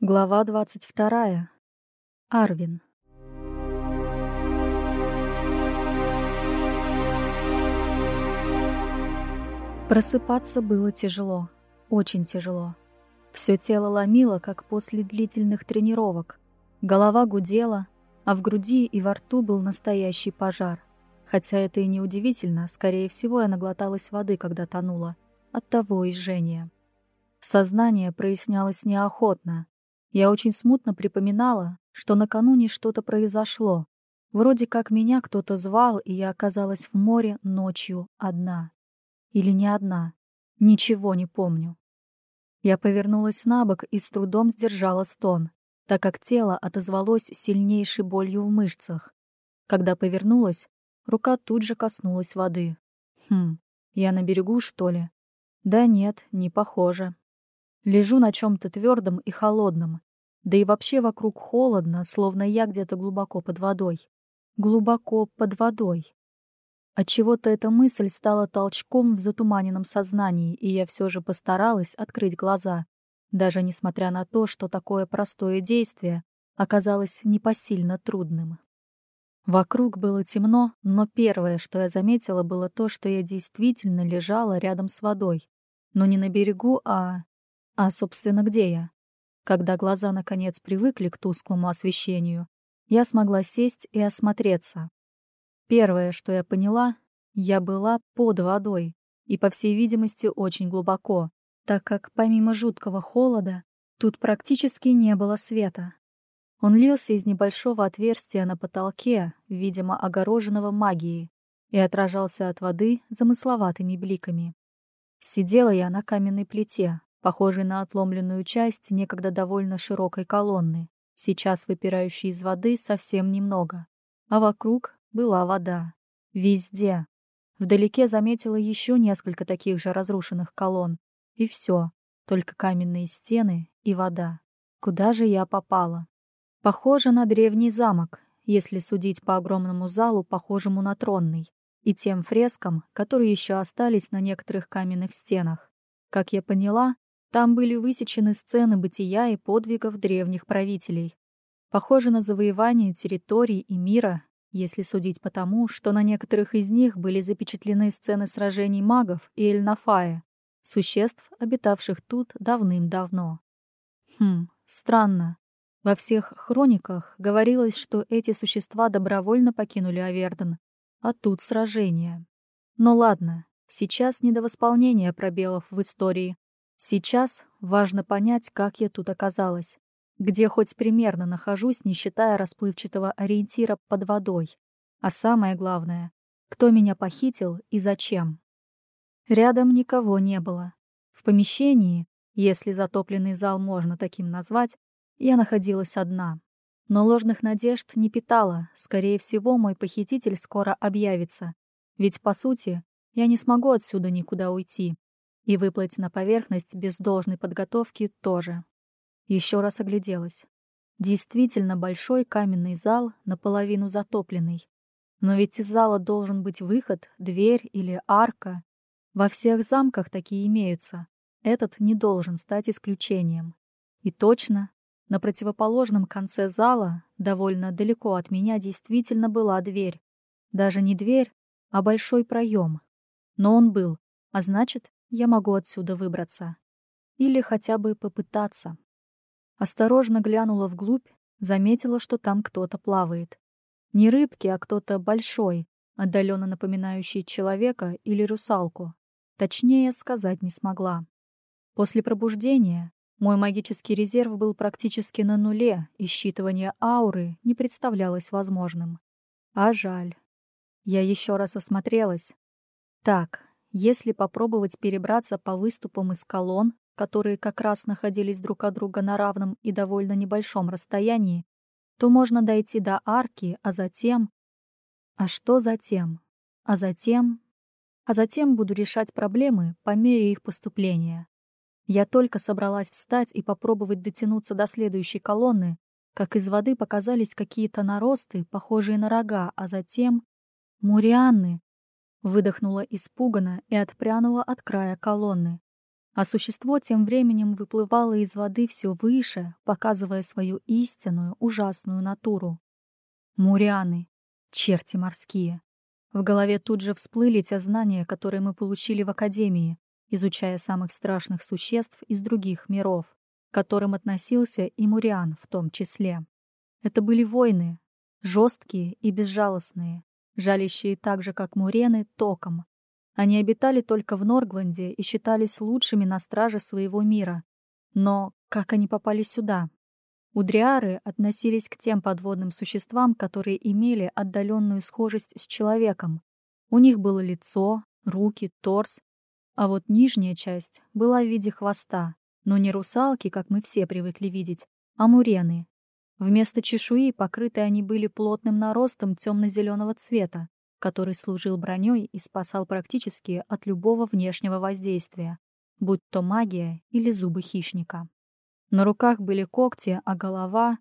Глава двадцать вторая. Арвин. Просыпаться было тяжело, очень тяжело. Все тело ломило, как после длительных тренировок. Голова гудела, а в груди и во рту был настоящий пожар. Хотя это и не удивительно, скорее всего, я наглоталась воды, когда тонула. Оттого и жжение. Сознание прояснялось неохотно, я очень смутно припоминала, что накануне что-то произошло. Вроде как меня кто-то звал, и я оказалась в море ночью одна. Или не одна. Ничего не помню. Я повернулась на бок и с трудом сдержала стон, так как тело отозвалось сильнейшей болью в мышцах. Когда повернулась, рука тут же коснулась воды. Хм, я на берегу, что ли? Да нет, не похоже. Лежу на чем-то твердом и холодном. Да и вообще вокруг холодно, словно я где-то глубоко под водой. Глубоко под водой. Отчего-то эта мысль стала толчком в затуманенном сознании, и я все же постаралась открыть глаза, даже несмотря на то, что такое простое действие оказалось непосильно трудным. Вокруг было темно, но первое, что я заметила, было то, что я действительно лежала рядом с водой. Но не на берегу, а а, собственно, где я? Когда глаза наконец привыкли к тусклому освещению, я смогла сесть и осмотреться. Первое, что я поняла, я была под водой, и, по всей видимости, очень глубоко, так как помимо жуткого холода тут практически не было света. Он лился из небольшого отверстия на потолке, видимо, огороженного магией, и отражался от воды замысловатыми бликами. Сидела я на каменной плите, похожий на отломленную часть некогда довольно широкой колонны, сейчас выпирающей из воды совсем немного. А вокруг была вода. Везде. Вдалеке заметила еще несколько таких же разрушенных колонн. И все, только каменные стены и вода. Куда же я попала? Похоже на древний замок, если судить по огромному залу, похожему на тронный, и тем фрескам, которые еще остались на некоторых каменных стенах. Как я поняла, там были высечены сцены бытия и подвигов древних правителей. Похоже на завоевание территорий и мира, если судить по тому, что на некоторых из них были запечатлены сцены сражений магов и Эльнафая, существ, обитавших тут давным-давно. Хм, странно. Во всех хрониках говорилось, что эти существа добровольно покинули Аверден, а тут сражение. Но ладно, сейчас не до восполнения пробелов в истории, Сейчас важно понять, как я тут оказалась, где хоть примерно нахожусь, не считая расплывчатого ориентира под водой. А самое главное, кто меня похитил и зачем. Рядом никого не было. В помещении, если затопленный зал можно таким назвать, я находилась одна. Но ложных надежд не питала, скорее всего, мой похититель скоро объявится. Ведь, по сути, я не смогу отсюда никуда уйти. И выплыть на поверхность без должной подготовки тоже. Еще раз огляделась. Действительно большой каменный зал, наполовину затопленный. Но ведь из зала должен быть выход, дверь или арка. Во всех замках такие имеются. Этот не должен стать исключением. И точно, на противоположном конце зала, довольно далеко от меня, действительно была дверь. Даже не дверь, а большой проем. Но он был, а значит, я могу отсюда выбраться. Или хотя бы попытаться. Осторожно глянула вглубь, заметила, что там кто-то плавает. Не рыбки, а кто-то большой, отдаленно напоминающий человека или русалку. Точнее сказать не смогла. После пробуждения мой магический резерв был практически на нуле, и считывание ауры не представлялось возможным. А жаль. Я еще раз осмотрелась. Так, если попробовать перебраться по выступам из колонн, которые как раз находились друг от друга на равном и довольно небольшом расстоянии, то можно дойти до арки, а затем... А что затем? А затем... А затем буду решать проблемы по мере их поступления. Я только собралась встать и попробовать дотянуться до следующей колонны, как из воды показались какие-то наросты, похожие на рога, а затем... Мурианны, Выдохнула испуганно и отпрянула от края колонны. А существо тем временем выплывало из воды все выше, показывая свою истинную, ужасную натуру. Мурианы, черти морские. В голове тут же всплыли те знания, которые мы получили в Академии, изучая самых страшных существ из других миров, к которым относился и Муриан в том числе. Это были войны, жесткие и безжалостные, жалящие так же, как мурены, током. Они обитали только в Норгланде и считались лучшими на страже своего мира. Но как они попали сюда? Удриары относились к тем подводным существам, которые имели отдаленную схожесть с человеком. У них было лицо, руки, торс, а вот нижняя часть была в виде хвоста, но не русалки, как мы все привыкли видеть, а мурены, Вместо чешуи покрыты они были плотным наростом темно-зеленого цвета, который служил броней и спасал практически от любого внешнего воздействия, будь то магия или зубы хищника. На руках были когти, а голова...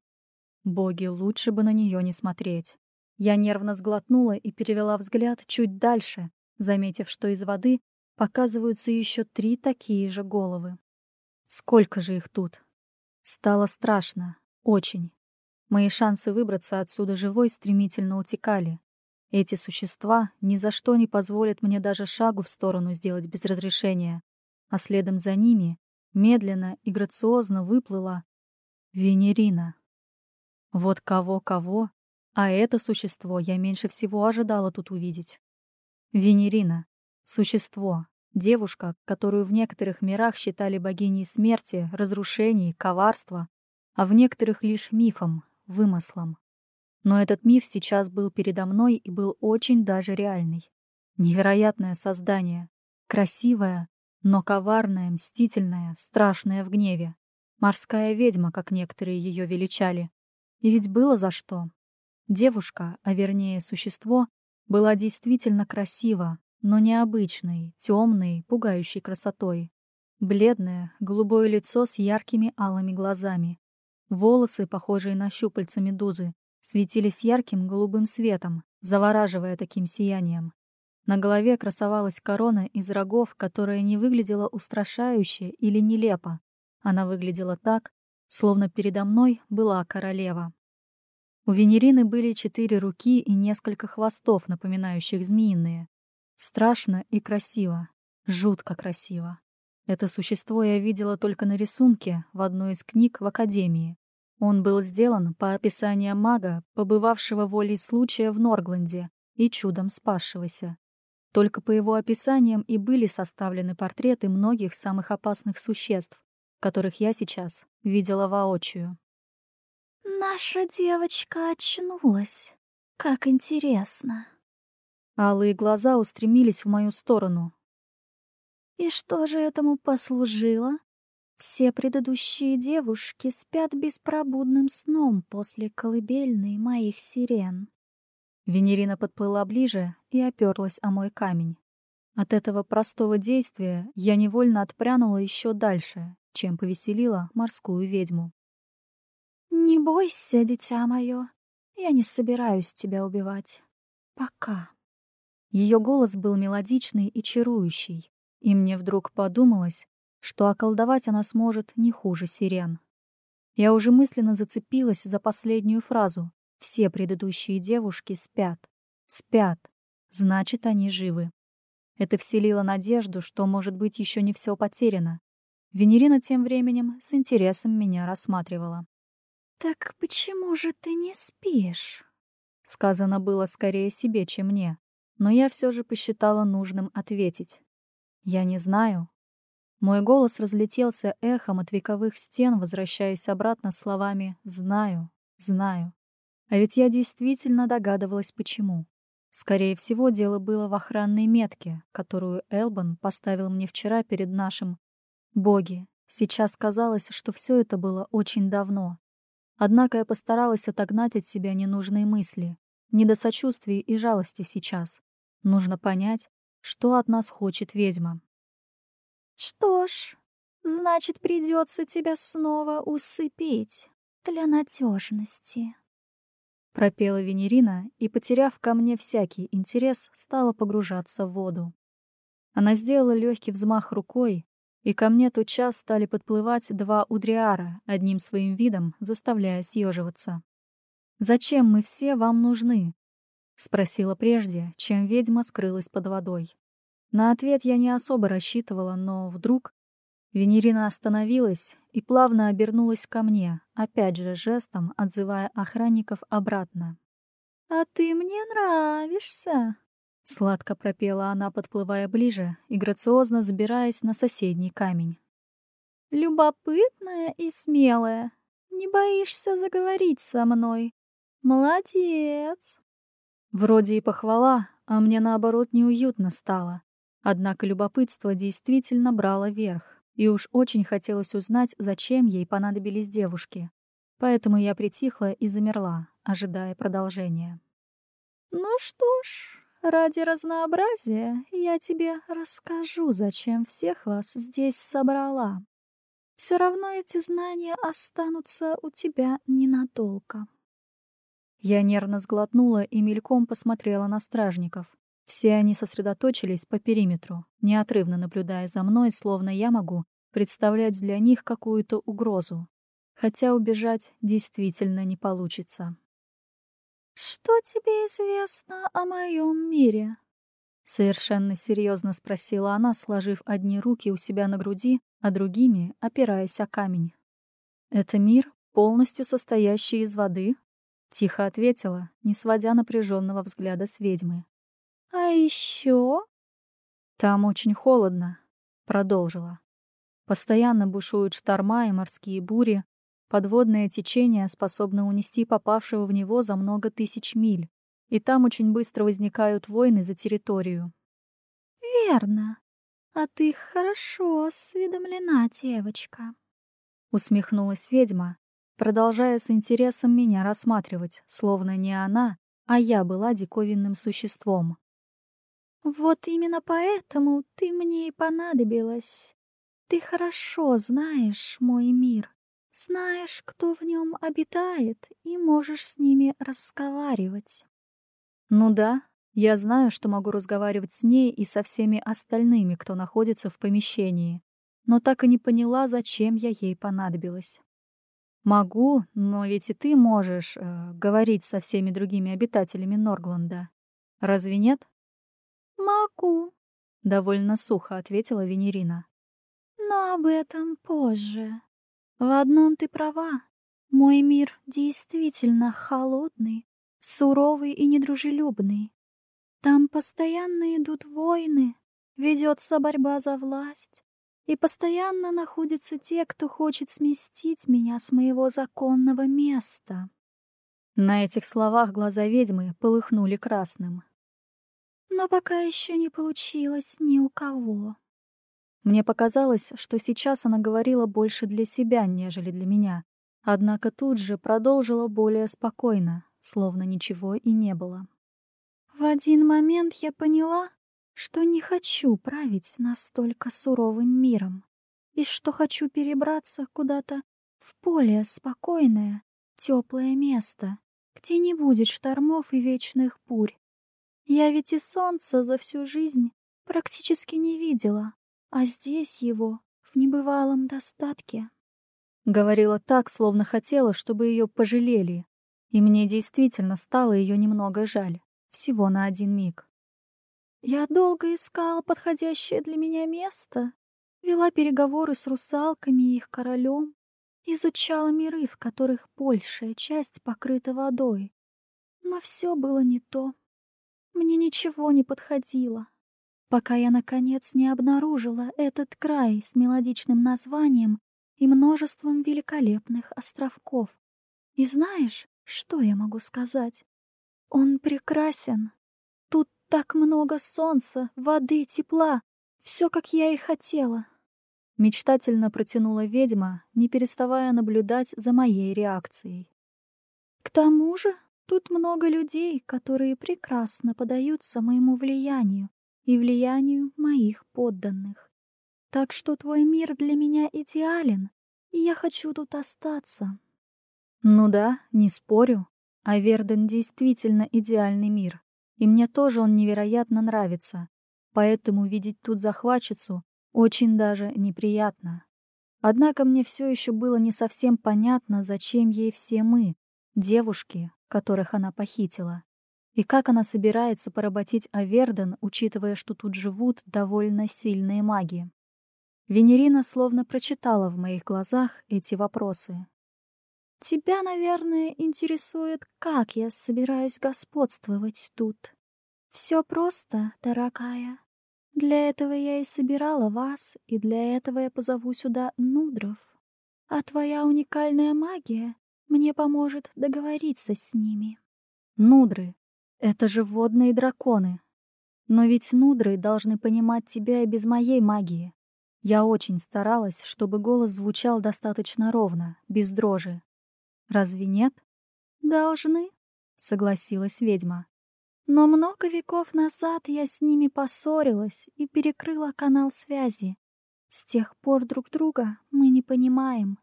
Боги, лучше бы на нее не смотреть. Я нервно сглотнула и перевела взгляд чуть дальше, заметив, что из воды показываются еще три такие же головы. Сколько же их тут? Стало страшно. Очень. Мои шансы выбраться отсюда живой стремительно утекали. Эти существа ни за что не позволят мне даже шагу в сторону сделать без разрешения, а следом за ними медленно и грациозно выплыла Венерина. Вот кого-кого, а это существо я меньше всего ожидала тут увидеть. Венерина — существо, девушка, которую в некоторых мирах считали богиней смерти, разрушений, коварства, а в некоторых лишь мифом, вымыслом. Но этот миф сейчас был передо мной и был очень даже реальный. Невероятное создание. Красивое, но коварное, мстительное, страшное в гневе. Морская ведьма, как некоторые ее величали. И ведь было за что. Девушка, а вернее существо, была действительно красива, но необычной, темной, пугающей красотой. Бледное, голубое лицо с яркими алыми глазами, Волосы, похожие на щупальца медузы, светились ярким голубым светом, завораживая таким сиянием. На голове красовалась корона из рогов, которая не выглядела устрашающе или нелепо. Она выглядела так, словно передо мной была королева. У Венерины были четыре руки и несколько хвостов, напоминающих змеиные. Страшно и красиво. Жутко красиво. Это существо я видела только на рисунке в одной из книг в Академии. Он был сделан по описаниям мага, побывавшего волей случая в Норгланде и чудом спасшегося. Только по его описаниям и были составлены портреты многих самых опасных существ, которых я сейчас видела воочию. «Наша девочка очнулась. Как интересно!» Алые глаза устремились в мою сторону, и что же этому послужило? Все предыдущие девушки спят беспробудным сном после колыбельной моих сирен. Венерина подплыла ближе и оперлась о мой камень. От этого простого действия я невольно отпрянула еще дальше, чем повеселила морскую ведьму. «Не бойся, дитя мое, я не собираюсь тебя убивать. Пока». Ее голос был мелодичный и чарующий, и мне вдруг подумалось, что околдовать она сможет не хуже сирен. Я уже мысленно зацепилась за последнюю фразу. Все предыдущие девушки спят. Спят. Значит, они живы. Это вселило надежду, что, может быть, еще не все потеряно. Венерина тем временем с интересом меня рассматривала. «Так почему же ты не спишь?» Сказано было скорее себе, чем мне, но я все же посчитала нужным ответить. Я не знаю. Мой голос разлетелся эхом от вековых стен, возвращаясь обратно словами «знаю, знаю». А ведь я действительно догадывалась, почему. Скорее всего, дело было в охранной метке, которую Элбан поставил мне вчера перед нашим... Боги, сейчас казалось, что все это было очень давно. Однако я постаралась отогнать от себя ненужные мысли. Не до сочувствия и жалости сейчас. Нужно понять, что от нас хочет ведьма. «Что ж, значит, придется тебя снова усыпить для надежности. Пропела Венерина и, потеряв ко мне всякий интерес, стала погружаться в воду. Она сделала легкий взмах рукой, и ко мне тотчас стали подплывать два удриара, одним своим видом заставляя съеживаться. «Зачем мы все вам нужны?» — спросила прежде, чем ведьма скрылась под водой. На ответ я не особо рассчитывала, но вдруг Венерина остановилась и плавно обернулась ко мне, опять же жестом отзывая охранников обратно. «А ты мне нравишься!» Сладко пропела она, подплывая ближе и грациозно забираясь на соседний камень. «Любопытная и смелая. Не боишься заговорить со мной. Молодец!» Вроде и похвала, а мне наоборот неуютно стало. Однако любопытство действительно брало верх, и уж очень хотелось узнать, зачем ей понадобились девушки. Поэтому я притихла и замерла, ожидая продолжения. «Ну что ж, Ради разнообразия я тебе расскажу, зачем всех вас здесь собрала. Все равно эти знания останутся у тебя ненадолго. Я нервно сглотнула и мельком посмотрела на стражников. Все они сосредоточились по периметру, неотрывно наблюдая за мной, словно я могу представлять для них какую-то угрозу. Хотя убежать действительно не получится. «Что тебе известно о моем мире?» Совершенно серьезно спросила она, сложив одни руки у себя на груди, а другими опираясь о камень. «Это мир, полностью состоящий из воды?» — тихо ответила, не сводя напряженного взгляда с ведьмы. «А еще?» «Там очень холодно», — продолжила. «Постоянно бушуют шторма и морские бури, Подводное течение способно унести попавшего в него за много тысяч миль, и там очень быстро возникают войны за территорию. «Верно. А ты хорошо осведомлена, девочка», — усмехнулась ведьма, продолжая с интересом меня рассматривать, словно не она, а я была диковинным существом. «Вот именно поэтому ты мне и понадобилась. Ты хорошо знаешь мой мир. Знаешь, кто в нем обитает, и можешь с ними разговаривать. Ну да, я знаю, что могу разговаривать с ней и со всеми остальными, кто находится в помещении, но так и не поняла, зачем я ей понадобилась. Могу, но ведь и ты можешь э, говорить со всеми другими обитателями Норгланда. Разве нет? Могу, довольно сухо ответила Венерина. Но об этом позже. В одном ты права. Мой мир действительно холодный, суровый и недружелюбный. Там постоянно идут войны, ведется борьба за власть, и постоянно находятся те, кто хочет сместить меня с моего законного места. На этих словах глаза ведьмы полыхнули красным. Но пока еще не получилось ни у кого. Мне показалось, что сейчас она говорила больше для себя, нежели для меня. Однако тут же продолжила более спокойно, словно ничего и не было. В один момент я поняла, что не хочу править настолько суровым миром, и что хочу перебраться куда-то в более спокойное, теплое место, где не будет штормов и вечных бурь. Я ведь и солнца за всю жизнь практически не видела, а здесь его в небывалом достатке. Говорила так, словно хотела, чтобы ее пожалели, и мне действительно стало ее немного жаль, всего на один миг. Я долго искала подходящее для меня место, вела переговоры с русалками и их королем, изучала миры, в которых большая часть покрыта водой. Но все было не то. Мне ничего не подходило пока я, наконец, не обнаружила этот край с мелодичным названием и множеством великолепных островков. И знаешь, что я могу сказать? Он прекрасен. Так много солнца, воды, тепла. Все, как я и хотела. Мечтательно протянула ведьма, не переставая наблюдать за моей реакцией. К тому же тут много людей, которые прекрасно подаются моему влиянию и влиянию моих подданных. Так что твой мир для меня идеален, и я хочу тут остаться. Ну да, не спорю. А Верден действительно идеальный мир, и мне тоже он невероятно нравится. Поэтому видеть тут захватчицу Очень даже неприятно. Однако мне все еще было не совсем понятно, зачем ей все мы, девушки, которых она похитила, и как она собирается поработить Аверден, учитывая, что тут живут довольно сильные маги. Венерина словно прочитала в моих глазах эти вопросы. «Тебя, наверное, интересует, как я собираюсь господствовать тут. Все просто, дорогая. Для этого я и собирала вас, и для этого я позову сюда Нудров. А твоя уникальная магия мне поможет договориться с ними. Нудры — это же водные драконы. Но ведь нудры должны понимать тебя и без моей магии. Я очень старалась, чтобы голос звучал достаточно ровно, без дрожи. Разве нет? Должны, согласилась ведьма. Но много веков назад я с ними поссорилась и перекрыла канал связи. С тех пор друг друга мы не понимаем.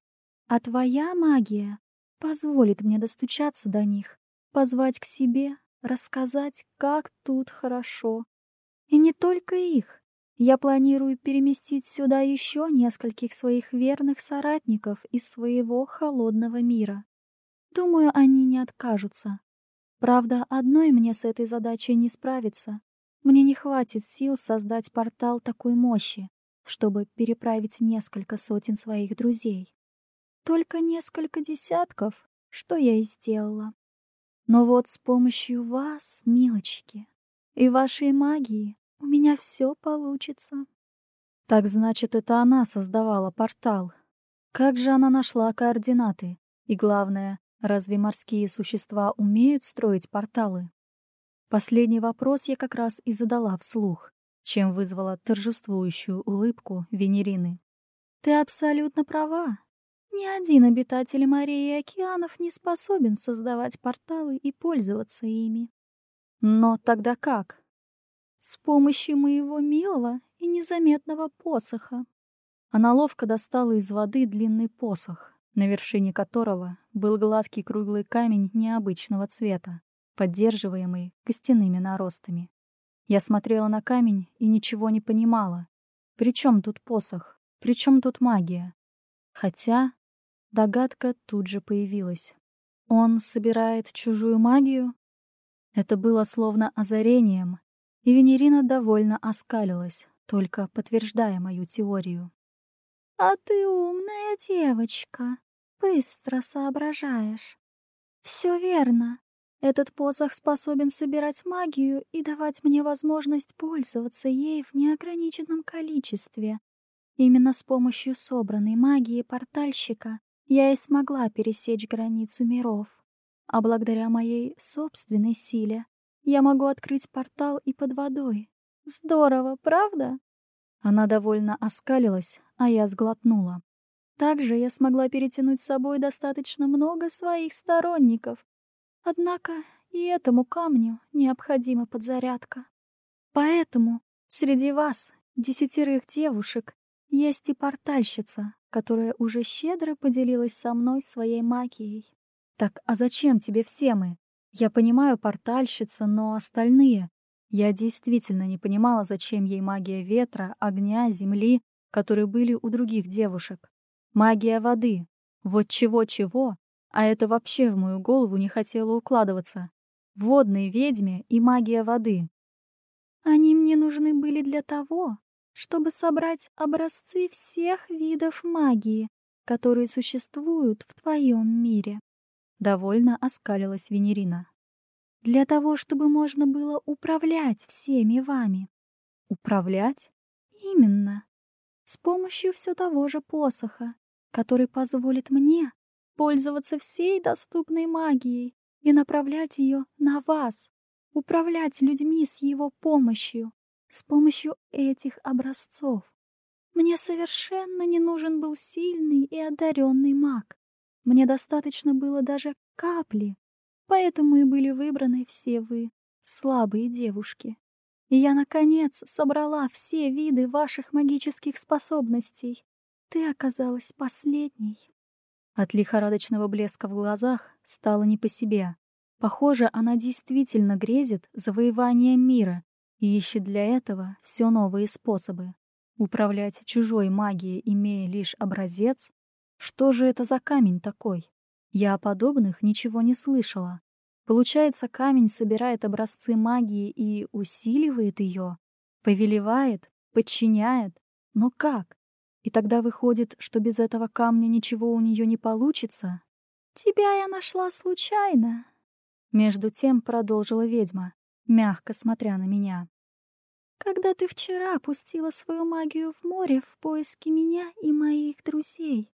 А твоя магия позволит мне достучаться до них, позвать к себе, рассказать, как тут хорошо. И не только их. Я планирую переместить сюда еще нескольких своих верных соратников из своего холодного мира. Думаю, они не откажутся. Правда, одной мне с этой задачей не справиться. Мне не хватит сил создать портал такой мощи, чтобы переправить несколько сотен своих друзей. Только несколько десятков, что я и сделала. Но вот с помощью вас, милочки, и вашей магии у меня все получится. Так значит, это она создавала портал. Как же она нашла координаты? И главное, Разве морские существа умеют строить порталы? Последний вопрос я как раз и задала вслух, чем вызвала торжествующую улыбку Венерины. «Ты абсолютно права. Ни один обитатель морей и океанов не способен создавать порталы и пользоваться ими. Но тогда как? С помощью моего милого и незаметного посоха. Она ловко достала из воды длинный посох, на вершине которого был гладкий круглый камень необычного цвета, поддерживаемый костяными наростами. Я смотрела на камень и ничего не понимала. При чем тут посох? При чем тут магия? Хотя догадка тут же появилась. Он собирает чужую магию? Это было словно озарением, и Венерина довольно оскалилась, только подтверждая мою теорию. «А ты умная девочка», Быстро соображаешь. Все верно. Этот посох способен собирать магию и давать мне возможность пользоваться ей в неограниченном количестве. Именно с помощью собранной магии портальщика я и смогла пересечь границу миров. А благодаря моей собственной силе я могу открыть портал и под водой. Здорово, правда? Она довольно оскалилась, а я сглотнула. Также я смогла перетянуть с собой достаточно много своих сторонников. Однако и этому камню необходима подзарядка. Поэтому среди вас, десятерых девушек, есть и портальщица, которая уже щедро поделилась со мной своей магией. Так, а зачем тебе все мы? Я понимаю портальщица, но остальные... Я действительно не понимала, зачем ей магия ветра, огня, земли, которые были у других девушек. Магия воды. Вот чего-чего, а это вообще в мою голову не хотело укладываться. Водной ведьме и магия воды. Они мне нужны были для того, чтобы собрать образцы всех видов магии, которые существуют в твоем мире. Довольно оскалилась Венерина. Для того, чтобы можно было управлять всеми вами. Управлять? Именно. С помощью все того же посоха, который позволит мне пользоваться всей доступной магией и направлять ее на вас, управлять людьми с его помощью, с помощью этих образцов. Мне совершенно не нужен был сильный и одаренный маг. Мне достаточно было даже капли, поэтому и были выбраны все вы, слабые девушки. И я, наконец, собрала все виды ваших магических способностей ты оказалась последней. От лихорадочного блеска в глазах стало не по себе. Похоже, она действительно грезит завоеванием мира и ищет для этого все новые способы. Управлять чужой магией, имея лишь образец? Что же это за камень такой? Я о подобных ничего не слышала. Получается, камень собирает образцы магии и усиливает ее, повелевает, подчиняет. Но как? И тогда выходит, что без этого камня ничего у нее не получится? Тебя я нашла случайно. Между тем продолжила ведьма, мягко смотря на меня. Когда ты вчера пустила свою магию в море в поиске меня и моих друзей.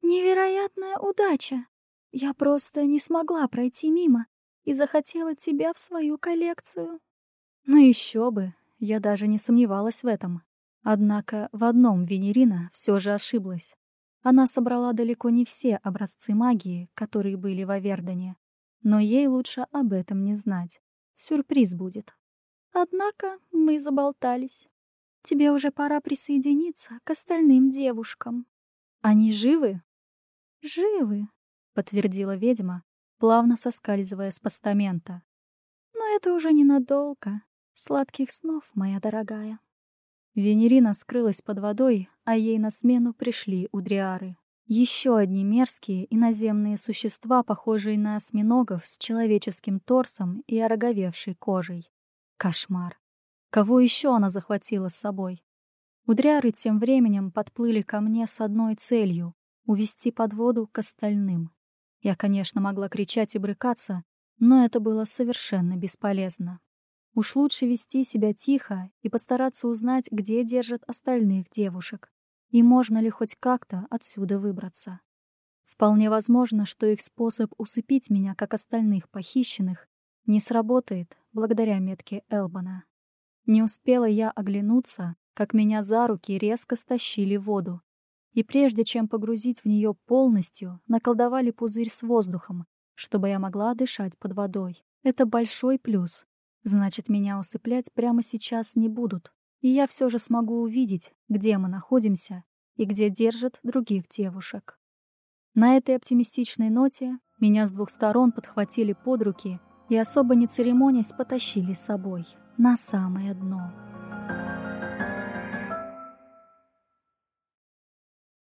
Невероятная удача. Я просто не смогла пройти мимо и захотела тебя в свою коллекцию. Ну еще бы, я даже не сомневалась в этом. Однако в одном Венерина все же ошиблась. Она собрала далеко не все образцы магии, которые были в Авердоне. Но ей лучше об этом не знать. Сюрприз будет. Однако мы заболтались. Тебе уже пора присоединиться к остальным девушкам. Они живы? Живы, подтвердила ведьма, плавно соскальзывая с постамента. Но это уже ненадолго. Сладких снов, моя дорогая. Венерина скрылась под водой, а ей на смену пришли удриары. Еще одни мерзкие иноземные существа, похожие на осьминогов с человеческим торсом и ороговевшей кожей. Кошмар. Кого еще она захватила с собой? Удряры тем временем подплыли ко мне с одной целью — увести под воду к остальным. Я, конечно, могла кричать и брыкаться, но это было совершенно бесполезно. Уж лучше вести себя тихо и постараться узнать, где держат остальных девушек, и можно ли хоть как-то отсюда выбраться. Вполне возможно, что их способ усыпить меня, как остальных похищенных, не сработает благодаря метке Элбана. Не успела я оглянуться, как меня за руки резко стащили в воду, и прежде чем погрузить в нее полностью, наколдовали пузырь с воздухом, чтобы я могла дышать под водой. Это большой плюс, Значит, меня усыплять прямо сейчас не будут, и я все же смогу увидеть, где мы находимся и где держат других девушек. На этой оптимистичной ноте меня с двух сторон подхватили под руки и особо не церемонясь потащили с собой на самое дно.